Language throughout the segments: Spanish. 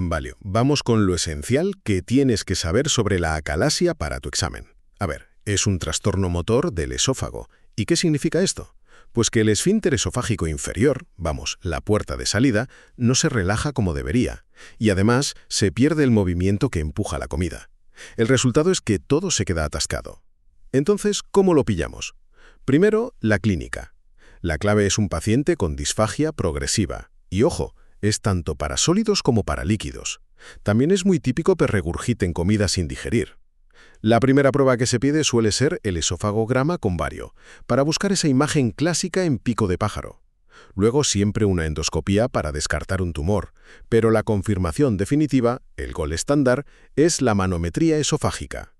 Vale, vamos con lo esencial que tienes que saber sobre la acalasia para tu examen. A ver, es un trastorno motor del esófago. ¿Y qué significa esto? Pues que el esfínter esofágico inferior, vamos, la puerta de salida, no se relaja como debería, y además se pierde el movimiento que empuja la comida. El resultado es que todo se queda atascado. Entonces, ¿cómo lo pillamos? Primero, la clínica. La clave es un paciente con disfagia progresiva. Y ojo, es tanto para sólidos como para líquidos. También es muy típico que regurgiten comida sin digerir. La primera prueba que se pide suele ser el esofagograma con vario, para buscar esa imagen clásica en pico de pájaro. Luego siempre una endoscopía para descartar un tumor, pero la confirmación definitiva, el gol estándar, es la manometría esofágica.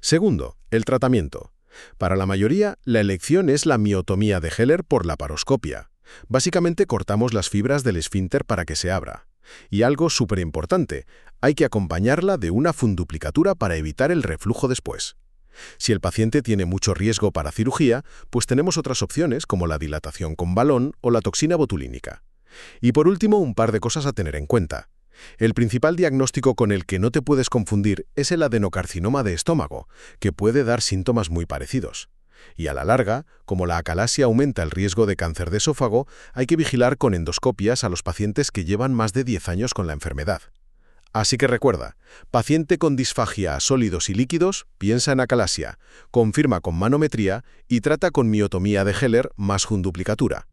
Segundo, el tratamiento. Para la mayoría, la elección es la miotomía de Heller por la paroscopia. Básicamente cortamos las fibras del esfínter para que se abra. Y algo súper importante, hay que acompañarla de una funduplicatura para evitar el reflujo después. Si el paciente tiene mucho riesgo para cirugía, pues tenemos otras opciones como la dilatación con balón o la toxina botulínica. Y por último, un par de cosas a tener en cuenta. El principal diagnóstico con el que no te puedes confundir es el adenocarcinoma de estómago, que puede dar síntomas muy parecidos. Y a la larga, como la acalasia aumenta el riesgo de cáncer de esófago, hay que vigilar con endoscopias a los pacientes que llevan más de 10 años con la enfermedad. Así que recuerda, paciente con disfagia a sólidos y líquidos, piensa en acalasia, confirma con manometría y trata con miotomía de Heller más junduplicatura.